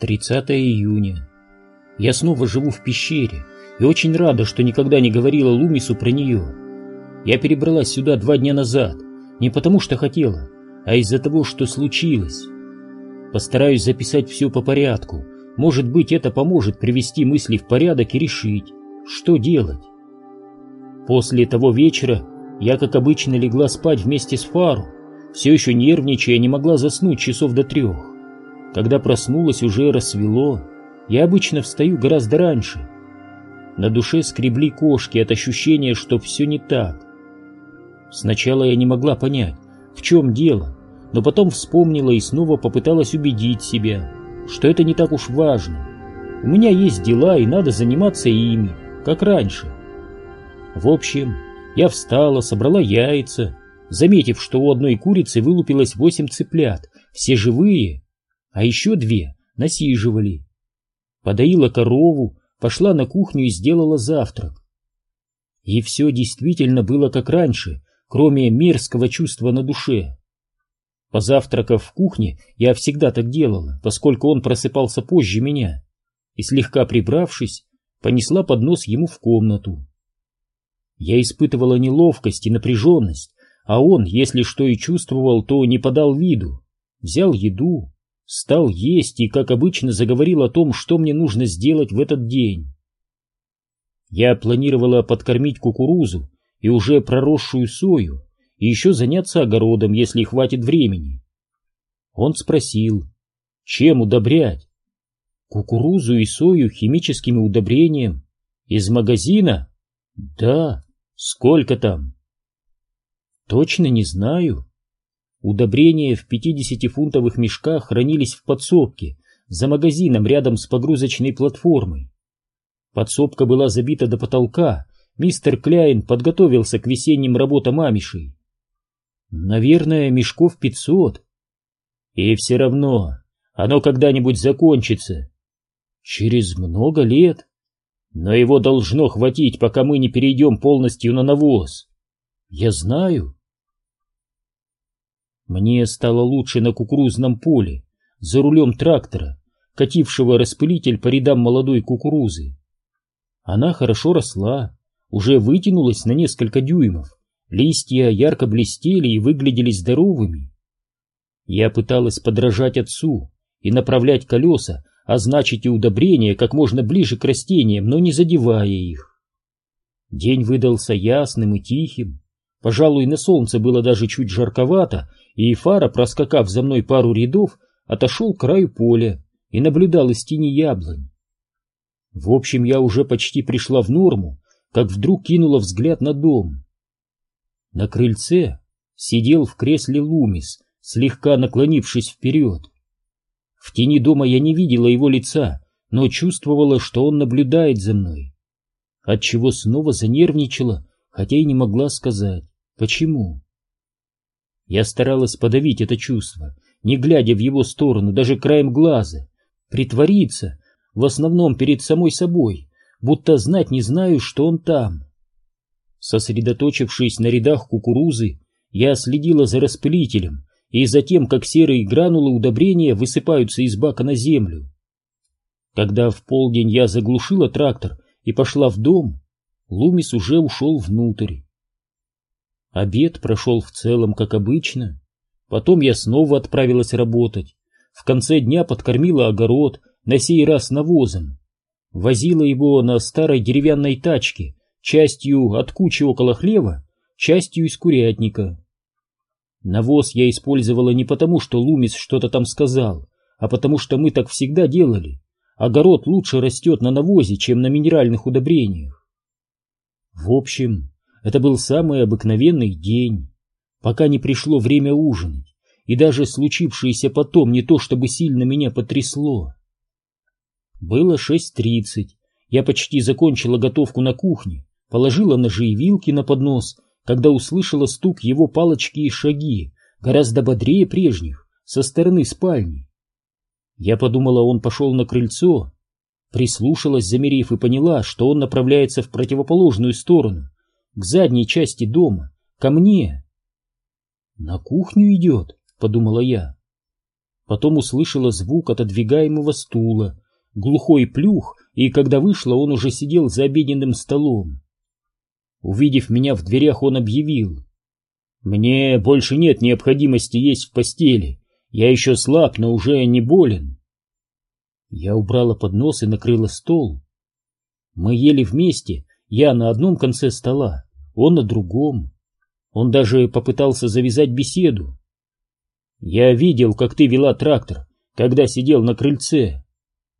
30 июня. Я снова живу в пещере и очень рада, что никогда не говорила Лумису про нее. Я перебралась сюда два дня назад, не потому что хотела, а из-за того, что случилось. Постараюсь записать все по порядку. Может быть, это поможет привести мысли в порядок и решить, что делать. После того вечера я, как обычно, легла спать вместе с Фару, все еще нервничая, не могла заснуть часов до трех. Когда проснулась, уже рассвело. Я обычно встаю гораздо раньше. На душе скребли кошки от ощущения, что все не так. Сначала я не могла понять, в чем дело, но потом вспомнила и снова попыталась убедить себя, что это не так уж важно. У меня есть дела, и надо заниматься ими, как раньше. В общем, я встала, собрала яйца, заметив, что у одной курицы вылупилось восемь цыплят, все живые, а еще две насиживали. Подоила корову, пошла на кухню и сделала завтрак. И все действительно было как раньше, кроме мерзкого чувства на душе. Позавтракав в кухне, я всегда так делала, поскольку он просыпался позже меня, и слегка прибравшись, понесла поднос ему в комнату. Я испытывала неловкость и напряженность, а он, если что и чувствовал, то не подал виду. Взял еду, стал есть и, как обычно, заговорил о том, что мне нужно сделать в этот день. Я планировала подкормить кукурузу и уже проросшую сою, и еще заняться огородом, если хватит времени. Он спросил, чем удобрять? Кукурузу и сою химическими удобрением. Из магазина? Да. Сколько там? Точно не знаю. Удобрения в 50-фунтовых мешках хранились в подсобке, за магазином рядом с погрузочной платформой. Подсобка была забита до потолка, мистер Кляйн подготовился к весенним работам амишей. Наверное, мешков пятьсот. И все равно, оно когда-нибудь закончится. Через много лет. Но его должно хватить, пока мы не перейдем полностью на навоз. Я знаю. Мне стало лучше на кукурузном поле, за рулем трактора, катившего распылитель по рядам молодой кукурузы. Она хорошо росла, уже вытянулась на несколько дюймов, листья ярко блестели и выглядели здоровыми. Я пыталась подражать отцу и направлять колеса а значит и удобрения как можно ближе к растениям, но не задевая их. День выдался ясным и тихим. Пожалуй, на солнце было даже чуть жарковато, и Фара, проскакав за мной пару рядов, отошел к краю поля и наблюдал из тени яблонь. В общем, я уже почти пришла в норму, как вдруг кинула взгляд на дом. На крыльце сидел в кресле Лумис, слегка наклонившись вперед. В тени дома я не видела его лица, но чувствовала, что он наблюдает за мной. Отчего снова занервничала, хотя и не могла сказать, почему. Я старалась подавить это чувство, не глядя в его сторону, даже краем глаза, притвориться, в основном перед самой собой, будто знать не знаю, что он там. Сосредоточившись на рядах кукурузы, я следила за распылителем, и затем, как серые гранулы удобрения высыпаются из бака на землю. Когда в полдень я заглушила трактор и пошла в дом, Лумис уже ушел внутрь. Обед прошел в целом, как обычно. Потом я снова отправилась работать. В конце дня подкормила огород, на сей раз навозом. Возила его на старой деревянной тачке, частью от кучи около хлева, частью из курятника. Навоз я использовала не потому, что Лумис что-то там сказал, а потому что мы так всегда делали. Огород лучше растет на навозе, чем на минеральных удобрениях. В общем, это был самый обыкновенный день, пока не пришло время ужинать, и даже случившееся потом не то чтобы сильно меня потрясло. Было шесть тридцать, я почти закончила готовку на кухне, положила ножи и вилки на поднос когда услышала стук его палочки и шаги, гораздо бодрее прежних, со стороны спальни. Я подумала, он пошел на крыльцо, прислушалась, замерев, и поняла, что он направляется в противоположную сторону, к задней части дома, ко мне. «На кухню идет», — подумала я. Потом услышала звук отодвигаемого стула, глухой плюх, и когда вышла, он уже сидел за обеденным столом. Увидев меня в дверях, он объявил. «Мне больше нет необходимости есть в постели. Я еще слаб, но уже не болен». Я убрала поднос и накрыла стол. Мы ели вместе, я на одном конце стола, он на другом. Он даже попытался завязать беседу. «Я видел, как ты вела трактор, когда сидел на крыльце».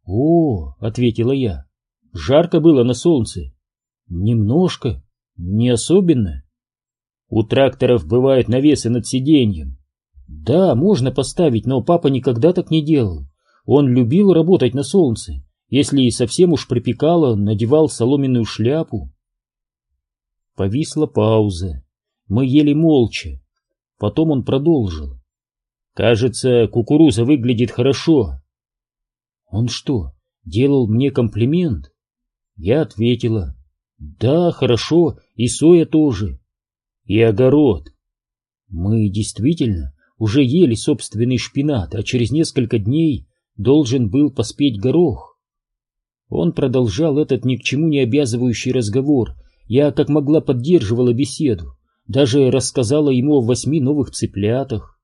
«О», — ответила я, — «жарко было на солнце». «Немножко, не особенно». «У тракторов бывают навесы над сиденьем». «Да, можно поставить, но папа никогда так не делал. Он любил работать на солнце. Если и совсем уж припекало, надевал соломенную шляпу». Повисла пауза. Мы ели молча. Потом он продолжил. «Кажется, кукуруза выглядит хорошо». «Он что, делал мне комплимент?» Я ответила. «Да, хорошо, и соя тоже. И огород». Мы действительно уже ели собственный шпинат, а через несколько дней должен был поспеть горох. Он продолжал этот ни к чему не обязывающий разговор. Я как могла поддерживала беседу, даже рассказала ему о восьми новых цыплятах.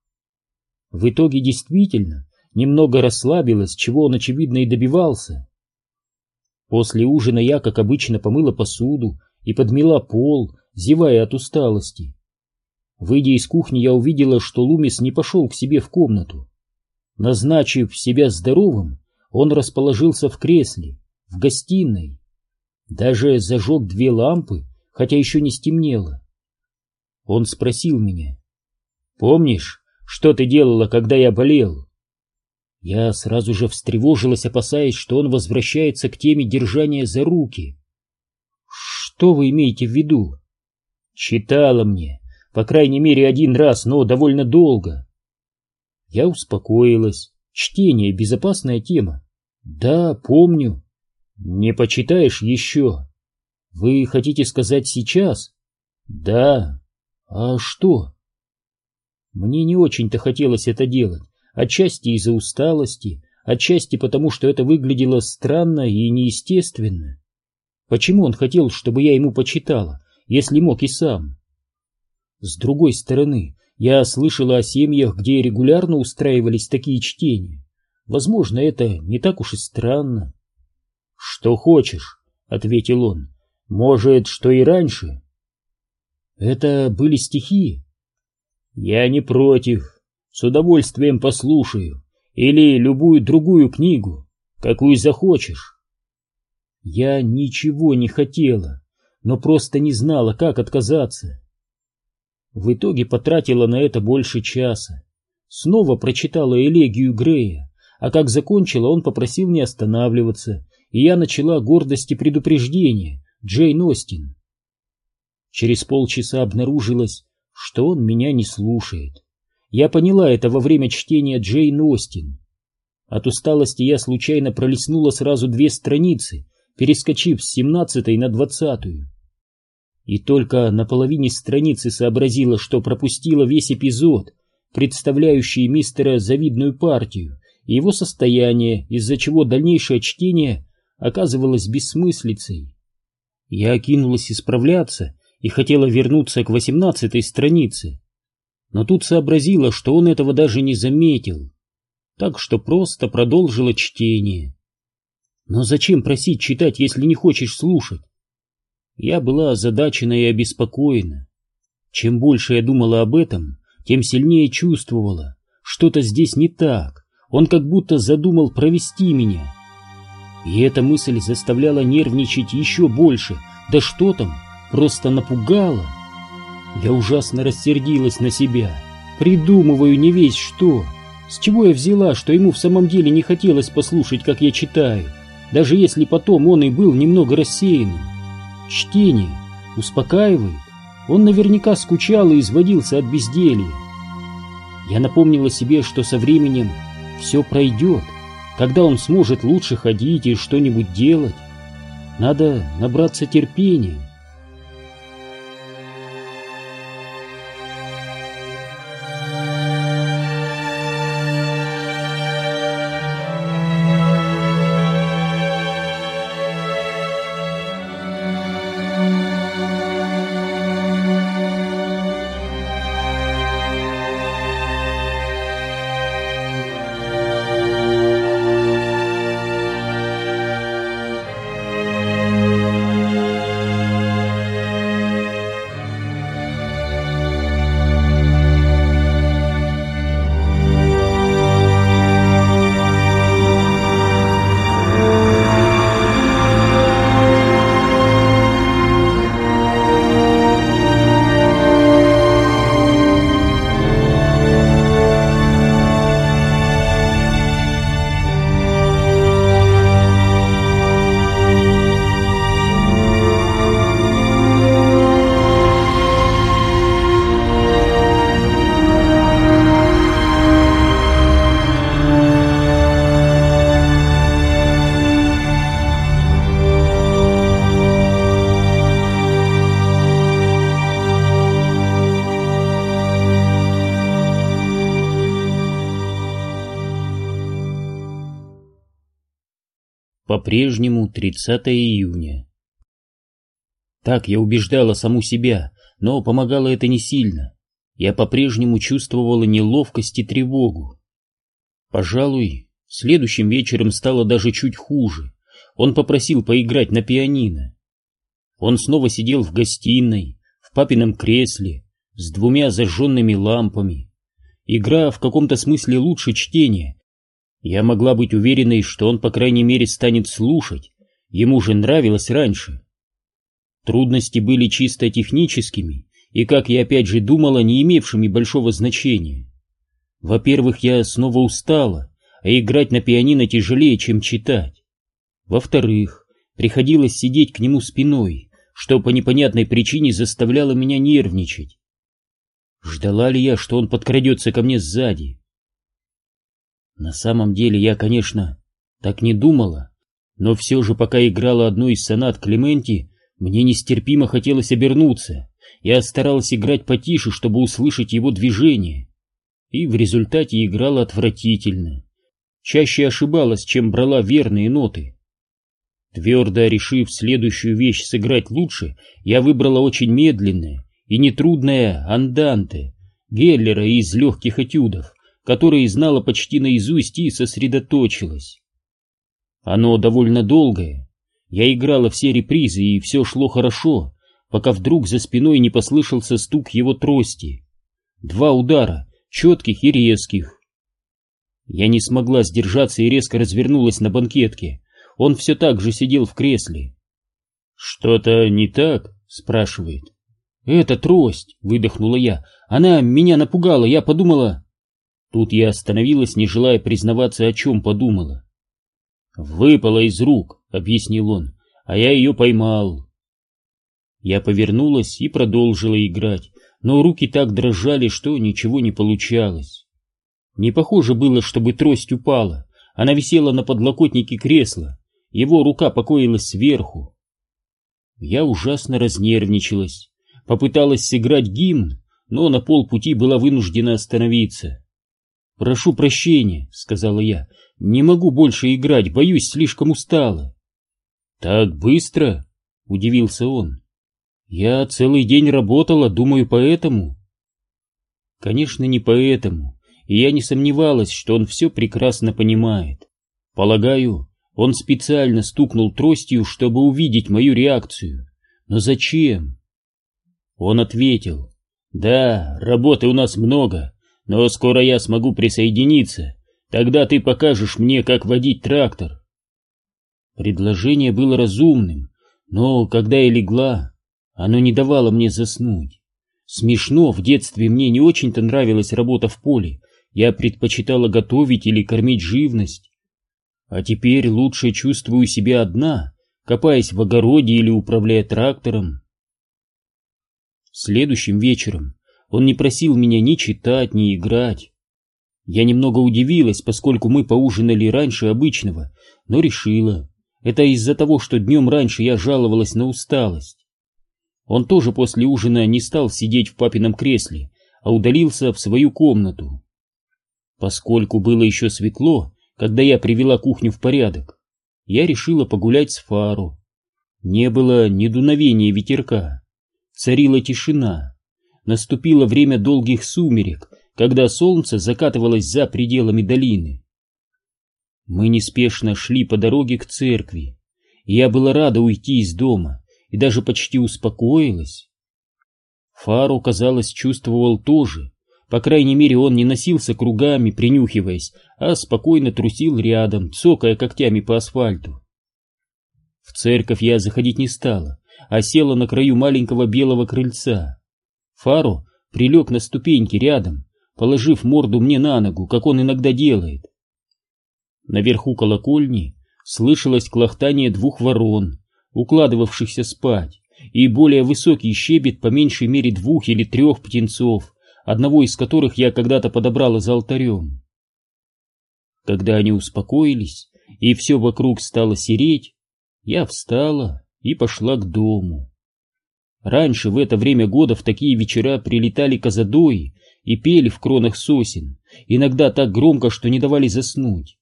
В итоге действительно немного расслабилась, чего он, очевидно, и добивался. После ужина я, как обычно, помыла посуду и подмела пол, зевая от усталости. Выйдя из кухни, я увидела, что Лумис не пошел к себе в комнату. Назначив себя здоровым, он расположился в кресле, в гостиной. Даже зажег две лампы, хотя еще не стемнело. Он спросил меня, «Помнишь, что ты делала, когда я болел?» Я сразу же встревожилась, опасаясь, что он возвращается к теме держания за руки. «Что вы имеете в виду?» «Читала мне, по крайней мере, один раз, но довольно долго». Я успокоилась. Чтение — безопасная тема. «Да, помню». «Не почитаешь еще?» «Вы хотите сказать сейчас?» «Да». «А что?» Мне не очень-то хотелось это делать, отчасти из-за усталости, отчасти потому, что это выглядело странно и неестественно. Почему он хотел, чтобы я ему почитала, если мог и сам? С другой стороны, я слышала о семьях, где регулярно устраивались такие чтения. Возможно, это не так уж и странно. «Что хочешь», — ответил он. «Может, что и раньше?» «Это были стихи?» «Я не против. С удовольствием послушаю. Или любую другую книгу, какую захочешь». Я ничего не хотела, но просто не знала, как отказаться. В итоге потратила на это больше часа. Снова прочитала элегию Грея, а как закончила, он попросил не останавливаться, и я начала гордости предупреждения Джейн Остин. Через полчаса обнаружилось, что он меня не слушает. Я поняла это во время чтения Джейн Остин. От усталости я случайно пролистнула сразу две страницы, перескочив с семнадцатой на двадцатую. И только на половине страницы сообразила, что пропустила весь эпизод, представляющий мистера завидную партию и его состояние, из-за чего дальнейшее чтение оказывалось бессмыслицей. Я кинулась исправляться и хотела вернуться к восемнадцатой странице, но тут сообразила, что он этого даже не заметил, так что просто продолжила чтение. Но зачем просить читать, если не хочешь слушать? Я была озадачена и обеспокоена. Чем больше я думала об этом, тем сильнее чувствовала, что-то здесь не так, он как будто задумал провести меня. И эта мысль заставляла нервничать еще больше. Да что там, просто напугала. Я ужасно рассердилась на себя. Придумываю не весь что. С чего я взяла, что ему в самом деле не хотелось послушать, как я читаю, даже если потом он и был немного рассеянным. Чтение успокаивает. Он наверняка скучал и изводился от безделья. Я напомнила себе, что со временем все пройдет, когда он сможет лучше ходить и что-нибудь делать. Надо набраться терпения. По-прежнему 30 июня. Так я убеждала саму себя, но помогало это не сильно. Я по-прежнему чувствовала неловкость и тревогу. Пожалуй, следующим вечером стало даже чуть хуже. Он попросил поиграть на пианино. Он снова сидел в гостиной, в папином кресле, с двумя зажженными лампами. Игра в каком-то смысле лучше чтения. Я могла быть уверенной, что он, по крайней мере, станет слушать. Ему же нравилось раньше. Трудности были чисто техническими и, как я опять же думала, не имевшими большого значения. Во-первых, я снова устала, а играть на пианино тяжелее, чем читать. Во-вторых, приходилось сидеть к нему спиной, что по непонятной причине заставляло меня нервничать. Ждала ли я, что он подкрадется ко мне сзади? На самом деле я, конечно, так не думала, но все же, пока играла одну из сонат Клементи, мне нестерпимо хотелось обернуться. Я старалась играть потише, чтобы услышать его движение. И в результате играла отвратительно. Чаще ошибалась, чем брала верные ноты. Твердо решив следующую вещь сыграть лучше, я выбрала очень медленное и нетрудное анданте Геллера из легких этюдов, которые знала почти наизусть и сосредоточилась. Оно довольно долгое, я играла все репризы, и все шло хорошо, пока вдруг за спиной не послышался стук его трости. Два удара, четких и резких. Я не смогла сдержаться и резко развернулась на банкетке. Он все так же сидел в кресле. «Что-то не так?» — спрашивает. «Это трость!» — выдохнула я. «Она меня напугала, я подумала...» Тут я остановилась, не желая признаваться, о чем подумала. «Выпала из рук», — объяснил он, — «а я ее поймал». Я повернулась и продолжила играть, но руки так дрожали, что ничего не получалось. Не похоже было, чтобы трость упала, она висела на подлокотнике кресла, его рука покоилась сверху. Я ужасно разнервничалась, попыталась сыграть гимн, но на полпути была вынуждена остановиться. «Прошу прощения», — сказала я, — «не могу больше играть, боюсь, слишком устала». «Так быстро?» — удивился он. «Я целый день работала, думаю, поэтому». Конечно, не поэтому, и я не сомневалась, что он все прекрасно понимает. Полагаю, он специально стукнул тростью, чтобы увидеть мою реакцию. Но зачем? Он ответил, «Да, работы у нас много, но скоро я смогу присоединиться. Тогда ты покажешь мне, как водить трактор. Предложение было разумным, но когда я легла, оно не давало мне заснуть. Смешно, в детстве мне не очень-то нравилась работа в поле. Я предпочитала готовить или кормить живность. А теперь лучше чувствую себя одна, копаясь в огороде или управляя трактором. Следующим вечером он не просил меня ни читать, ни играть. Я немного удивилась, поскольку мы поужинали раньше обычного, но решила. Это из-за того, что днем раньше я жаловалась на усталость. Он тоже после ужина не стал сидеть в папином кресле, а удалился в свою комнату. Поскольку было еще светло, когда я привела кухню в порядок, я решила погулять с Фару. Не было ни дуновения ветерка. Царила тишина наступило время долгих сумерек, когда солнце закатывалось за пределами долины. Мы неспешно шли по дороге к церкви. Я была рада уйти из дома и даже почти успокоилась. Фару, казалось, чувствовал тоже. По крайней мере, он не носился кругами, принюхиваясь, а спокойно трусил рядом, цокая когтями по асфальту. В церковь я заходить не стала, а села на краю маленького белого крыльца. Фаро прилег на ступеньки рядом, положив морду мне на ногу, как он иногда делает. Наверху колокольни слышалось клохтание двух ворон, укладывавшихся спать, и более высокий щебет по меньшей мере двух или трех птенцов, одного из которых я когда-то подобрала за алтарем. Когда они успокоились, и все вокруг стало сереть, я встала и пошла к дому. Раньше в это время года в такие вечера прилетали козадои и пели в кронах сосен, иногда так громко, что не давали заснуть.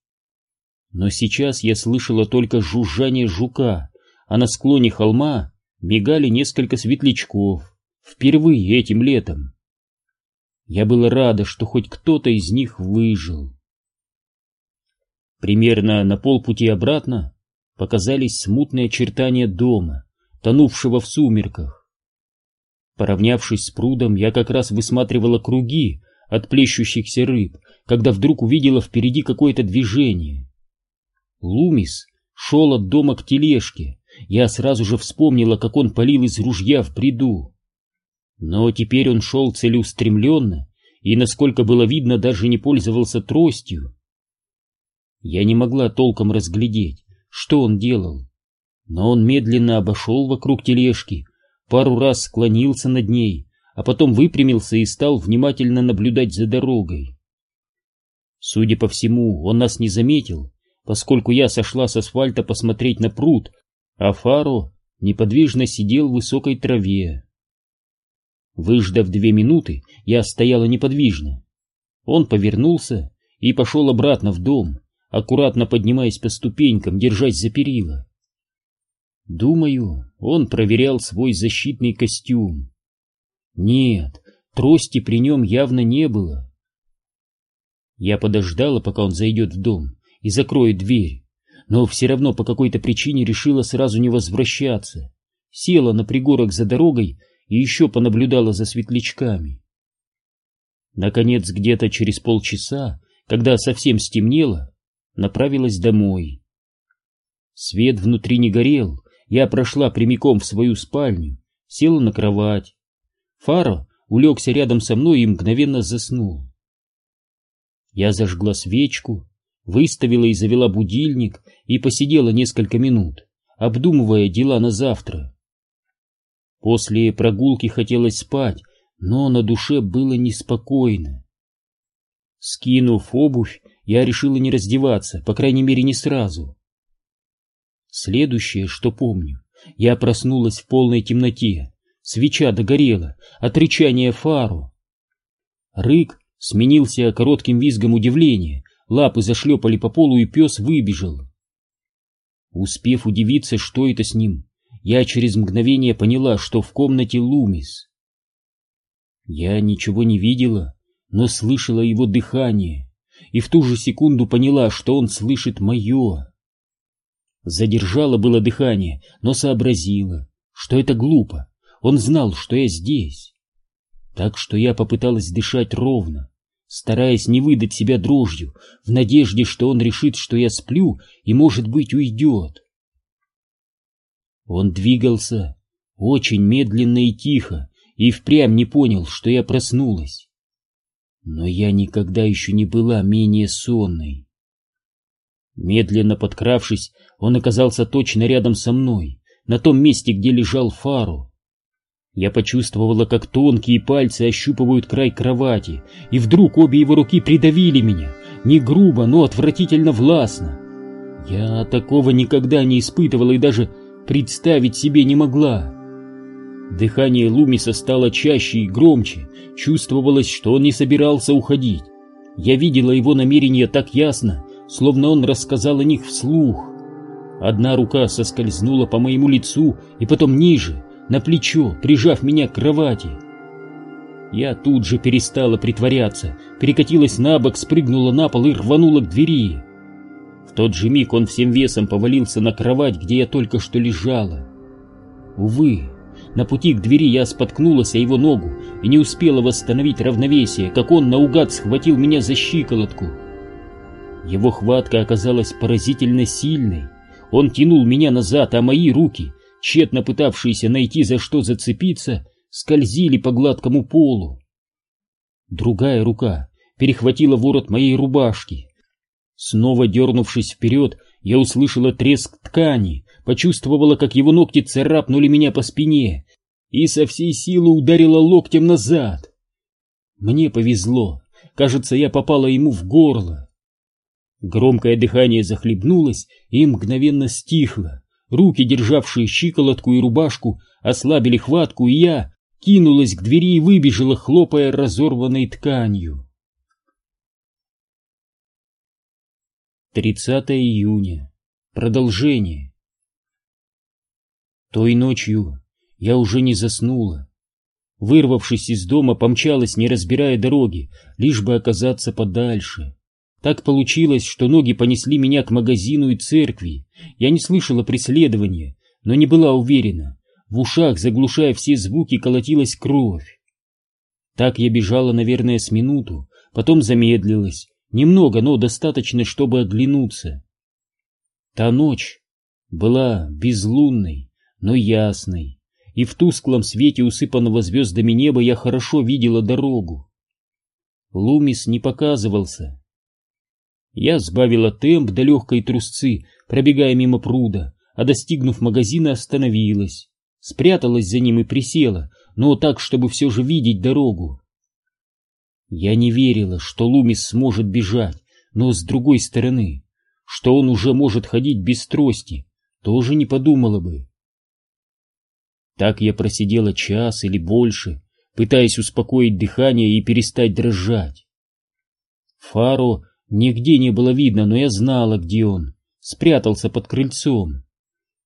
Но сейчас я слышала только жужжание жука, а на склоне холма мигали несколько светлячков, впервые этим летом. Я была рада, что хоть кто-то из них выжил. Примерно на полпути обратно показались смутные очертания дома, тонувшего в сумерках. Поравнявшись с прудом, я как раз высматривала круги от плещущихся рыб, когда вдруг увидела впереди какое-то движение. Лумис шел от дома к тележке. Я сразу же вспомнила, как он палил из ружья в приду. Но теперь он шел целеустремленно и, насколько было видно, даже не пользовался тростью. Я не могла толком разглядеть, что он делал, но он медленно обошел вокруг тележки, пару раз склонился над ней, а потом выпрямился и стал внимательно наблюдать за дорогой. Судя по всему, он нас не заметил, поскольку я сошла с асфальта посмотреть на пруд, а Фаро неподвижно сидел в высокой траве. Выждав две минуты, я стояла неподвижно. Он повернулся и пошел обратно в дом, аккуратно поднимаясь по ступенькам, держась за перила. Думаю, он проверял свой защитный костюм. Нет, трости при нем явно не было. Я подождала, пока он зайдет в дом и закроет дверь, но все равно по какой-то причине решила сразу не возвращаться. Села на пригорок за дорогой и еще понаблюдала за светлячками. Наконец, где-то через полчаса, когда совсем стемнело, направилась домой. Свет внутри не горел, я прошла прямиком в свою спальню, села на кровать. Фаро улегся рядом со мной и мгновенно заснул. Я зажгла свечку, выставила и завела будильник и посидела несколько минут, обдумывая дела на завтра. После прогулки хотелось спать, но на душе было неспокойно. Скинув обувь, я решила не раздеваться, по крайней мере, не сразу. Следующее, что помню, я проснулась в полной темноте, свеча догорела от рычания фару. Рык сменился коротким визгом удивления, лапы зашлепали по полу, и пес выбежал. Успев удивиться, что это с ним, я через мгновение поняла, что в комнате Лумис. Я ничего не видела, но слышала его дыхание, и в ту же секунду поняла, что он слышит мое. Задержала было дыхание, но сообразила, что это глупо. Он знал, что я здесь. Так что я попыталась дышать ровно, стараясь не выдать себя дрожью, в надежде, что он решит, что я сплю и, может быть, уйдет. Он двигался очень медленно и тихо, и впрямь не понял, что я проснулась. Но я никогда еще не была менее сонной. Медленно подкравшись, он оказался точно рядом со мной, на том месте, где лежал Фару. Я почувствовала, как тонкие пальцы ощупывают край кровати, и вдруг обе его руки придавили меня, не грубо, но отвратительно властно. Я такого никогда не испытывала и даже представить себе не могла. Дыхание Лумиса стало чаще и громче, чувствовалось, что он не собирался уходить. Я видела его намерения так ясно, словно он рассказал о них вслух. Одна рука соскользнула по моему лицу и потом ниже, на плечо, прижав меня к кровати. Я тут же перестала притворяться, перекатилась на бок, спрыгнула на пол и рванула к двери тот же миг он всем весом повалился на кровать, где я только что лежала. Увы, на пути к двери я споткнулась о его ногу и не успела восстановить равновесие, как он наугад схватил меня за щиколотку. Его хватка оказалась поразительно сильной. Он тянул меня назад, а мои руки, тщетно пытавшиеся найти за что зацепиться, скользили по гладкому полу. Другая рука перехватила ворот моей рубашки, Снова дернувшись вперед, я услышала треск ткани, почувствовала, как его ногти царапнули меня по спине и со всей силы ударила локтем назад. Мне повезло, кажется, я попала ему в горло. Громкое дыхание захлебнулось и мгновенно стихло. Руки, державшие щиколотку и рубашку, ослабили хватку, и я кинулась к двери и выбежала, хлопая разорванной тканью. 30 июня. Продолжение. Той ночью я уже не заснула. Вырвавшись из дома, помчалась, не разбирая дороги, лишь бы оказаться подальше. Так получилось, что ноги понесли меня к магазину и церкви. Я не слышала преследования, но не была уверена. В ушах, заглушая все звуки, колотилась кровь. Так я бежала, наверное, с минуту, потом замедлилась. Немного, но достаточно, чтобы оглянуться. Та ночь была безлунной, но ясной, и в тусклом свете усыпанного звездами неба я хорошо видела дорогу. Лумис не показывался. Я сбавила темп до легкой трусцы, пробегая мимо пруда, а достигнув магазина, остановилась. Спряталась за ним и присела, но так, чтобы все же видеть дорогу. Я не верила, что Лумис сможет бежать, но с другой стороны, что он уже может ходить без трости, тоже не подумала бы. Так я просидела час или больше, пытаясь успокоить дыхание и перестать дрожать. Фаро нигде не было видно, но я знала, где он. Спрятался под крыльцом.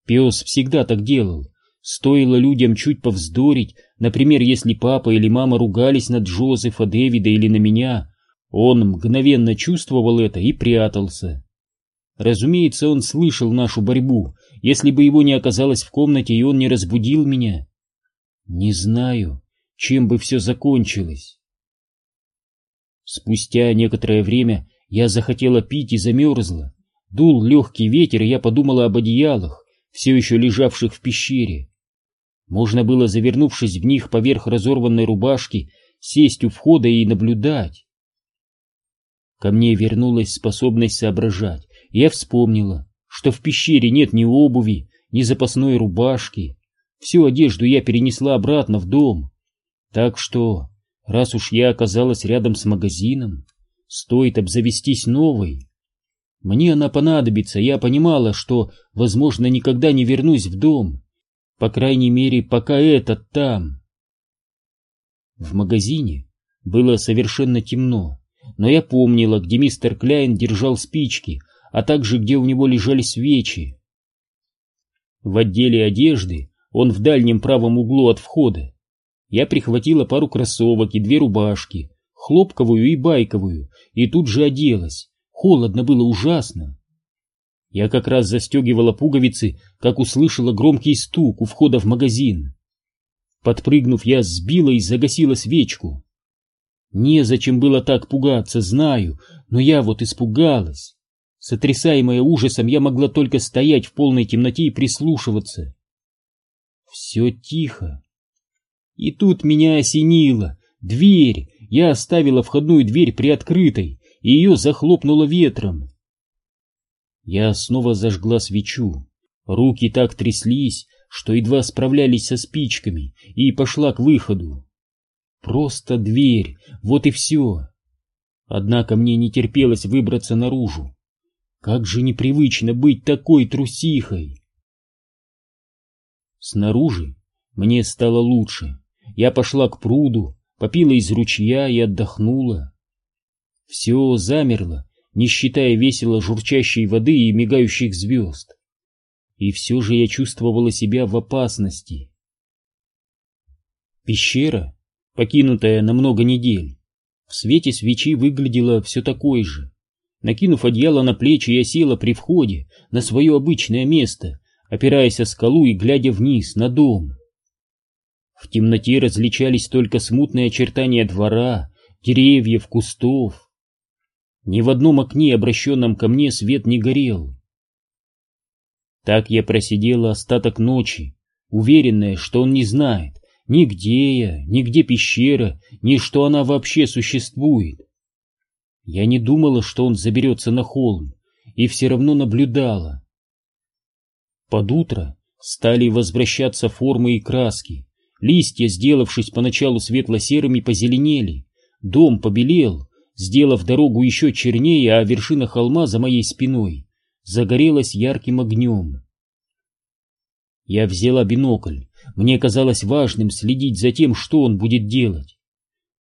Пес всегда так делал. Стоило людям чуть повздорить, например, если папа или мама ругались над Джозефа, Дэвида или на меня, он мгновенно чувствовал это и прятался. Разумеется, он слышал нашу борьбу, если бы его не оказалось в комнате и он не разбудил меня. Не знаю, чем бы все закончилось. Спустя некоторое время я захотела пить и замерзла. Дул легкий ветер, и я подумала об одеялах, все еще лежавших в пещере. Можно было, завернувшись в них поверх разорванной рубашки, сесть у входа и наблюдать. Ко мне вернулась способность соображать, я вспомнила, что в пещере нет ни обуви, ни запасной рубашки. Всю одежду я перенесла обратно в дом. Так что, раз уж я оказалась рядом с магазином, стоит обзавестись новой. Мне она понадобится, я понимала, что, возможно, никогда не вернусь в дом. По крайней мере, пока этот там. В магазине было совершенно темно, но я помнила, где мистер Кляйн держал спички, а также где у него лежали свечи. В отделе одежды он в дальнем правом углу от входа. Я прихватила пару кроссовок и две рубашки, хлопковую и байковую, и тут же оделась. Холодно было ужасно. Я как раз застегивала пуговицы, как услышала громкий стук у входа в магазин. Подпрыгнув, я сбила и загасила свечку. Незачем было так пугаться, знаю, но я вот испугалась. Сотрясаемая ужасом, я могла только стоять в полной темноте и прислушиваться. Все тихо. И тут меня осенило. Дверь! Я оставила входную дверь приоткрытой, и ее захлопнуло ветром. Я снова зажгла свечу. Руки так тряслись, что едва справлялись со спичками, и пошла к выходу. Просто дверь, вот и все. Однако мне не терпелось выбраться наружу. Как же непривычно быть такой трусихой! Снаружи мне стало лучше. Я пошла к пруду, попила из ручья и отдохнула. Все замерло, не считая весело журчащей воды и мигающих звезд. И все же я чувствовала себя в опасности. Пещера, покинутая на много недель, в свете свечи выглядела все такой же. Накинув одеяло на плечи, я села при входе на свое обычное место, опираясь о скалу и глядя вниз на дом. В темноте различались только смутные очертания двора, деревьев, кустов. Ни в одном окне, обращенном ко мне, свет не горел. Так я просидела остаток ночи, уверенная, что он не знает ни где я, ни где пещера, ни что она вообще существует. Я не думала, что он заберется на холм, и все равно наблюдала. Под утро стали возвращаться формы и краски. Листья, сделавшись поначалу светло-серыми, позеленели. Дом побелел, сделав дорогу еще чернее, а вершина холма за моей спиной загорелась ярким огнем. Я взяла бинокль. Мне казалось важным следить за тем, что он будет делать.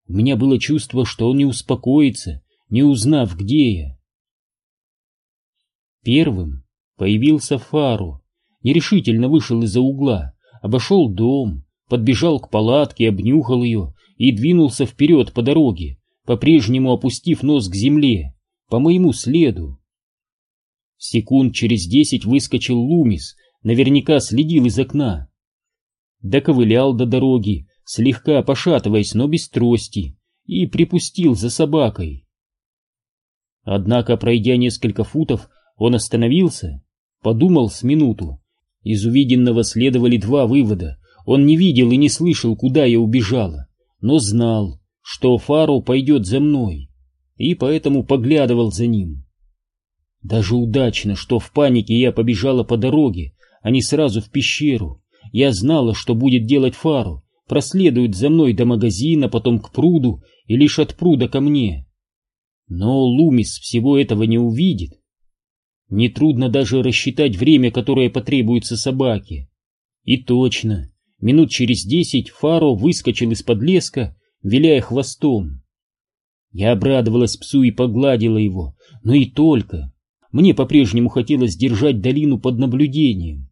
У меня было чувство, что он не успокоится, не узнав, где я. Первым появился Фару, нерешительно вышел из-за угла, обошел дом, подбежал к палатке, обнюхал ее и двинулся вперед по дороге, по-прежнему опустив нос к земле, по моему следу. Секунд через десять выскочил Лумис, наверняка следил из окна. Доковылял до дороги, слегка пошатываясь, но без трости, и припустил за собакой. Однако, пройдя несколько футов, он остановился, подумал с минуту. Из увиденного следовали два вывода. Он не видел и не слышал, куда я убежала, но знал, что Фаро пойдет за мной, и поэтому поглядывал за ним. Даже удачно, что в панике я побежала по дороге, а не сразу в пещеру. Я знала, что будет делать Фаро, проследует за мной до магазина, потом к пруду и лишь от пруда ко мне. Но Лумис всего этого не увидит. Нетрудно даже рассчитать время, которое потребуется собаке. И точно, минут через десять Фаро выскочил из-под леска, виляя хвостом. Я обрадовалась псу и погладила его, но и только. Мне по-прежнему хотелось держать долину под наблюдением.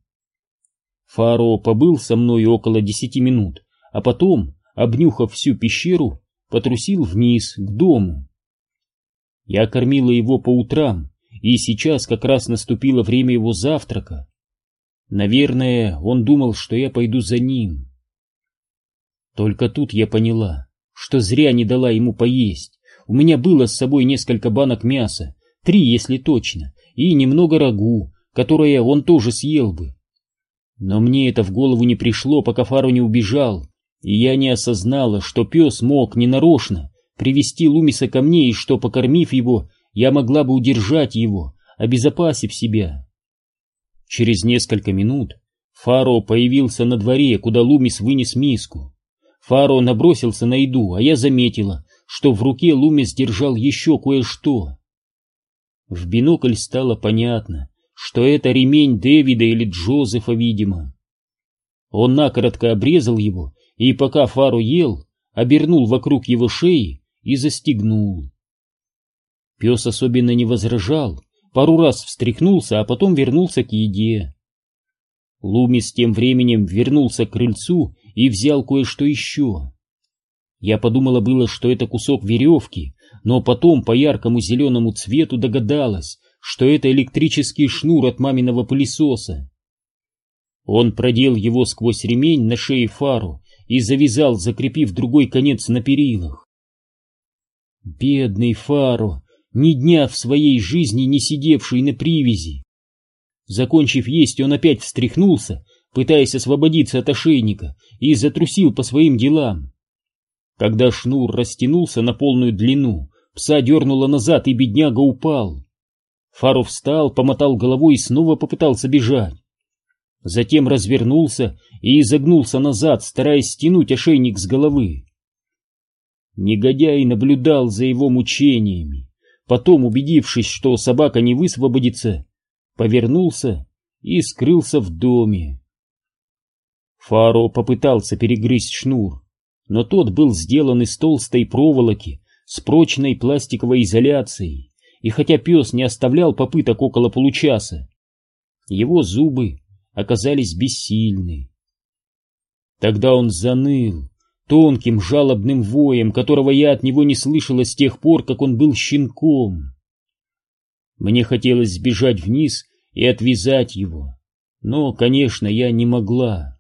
Фаро побыл со мной около десяти минут, а потом, обнюхав всю пещеру, потрусил вниз, к дому. Я кормила его по утрам, и сейчас как раз наступило время его завтрака. Наверное, он думал, что я пойду за ним. Только тут я поняла, что зря не дала ему поесть. У меня было с собой несколько банок мяса, три, если точно, и немного рагу, которое он тоже съел бы. Но мне это в голову не пришло, пока Фару не убежал, и я не осознала, что пес мог ненарочно привести Лумиса ко мне, и что, покормив его, я могла бы удержать его, обезопасив себя. Через несколько минут Фаро появился на дворе, куда Лумис вынес миску. Фаро набросился на еду, а я заметила, что в руке Лумис держал еще кое-что. В бинокль стало понятно, что это ремень Дэвида или Джозефа, видимо. Он накоротко обрезал его, и пока Фару ел, обернул вокруг его шеи и застегнул. Пес особенно не возражал, пару раз встряхнулся, а потом вернулся к еде. Лумис тем временем вернулся к крыльцу и взял кое-что еще. Я подумала было, что это кусок веревки, но потом по яркому зеленому цвету догадалась, что это электрический шнур от маминого пылесоса. Он продел его сквозь ремень на шее фару и завязал, закрепив другой конец на перилах. Бедный Фаро, ни дня в своей жизни не сидевший на привязи. Закончив есть, он опять встряхнулся, пытаясь освободиться от ошейника, и затрусил по своим делам. Когда шнур растянулся на полную длину, пса дернуло назад, и бедняга упал. Фару встал, помотал головой и снова попытался бежать. Затем развернулся и изогнулся назад, стараясь стянуть ошейник с головы. Негодяй наблюдал за его мучениями. Потом, убедившись, что собака не высвободится, повернулся и скрылся в доме. Фаро попытался перегрызть шнур, но тот был сделан из толстой проволоки с прочной пластиковой изоляцией, и хотя пес не оставлял попыток около получаса, его зубы оказались бессильны. Тогда он заныл, тонким жалобным воем, которого я от него не слышала с тех пор, как он был щенком. Мне хотелось сбежать вниз и отвязать его, но, конечно, я не могла.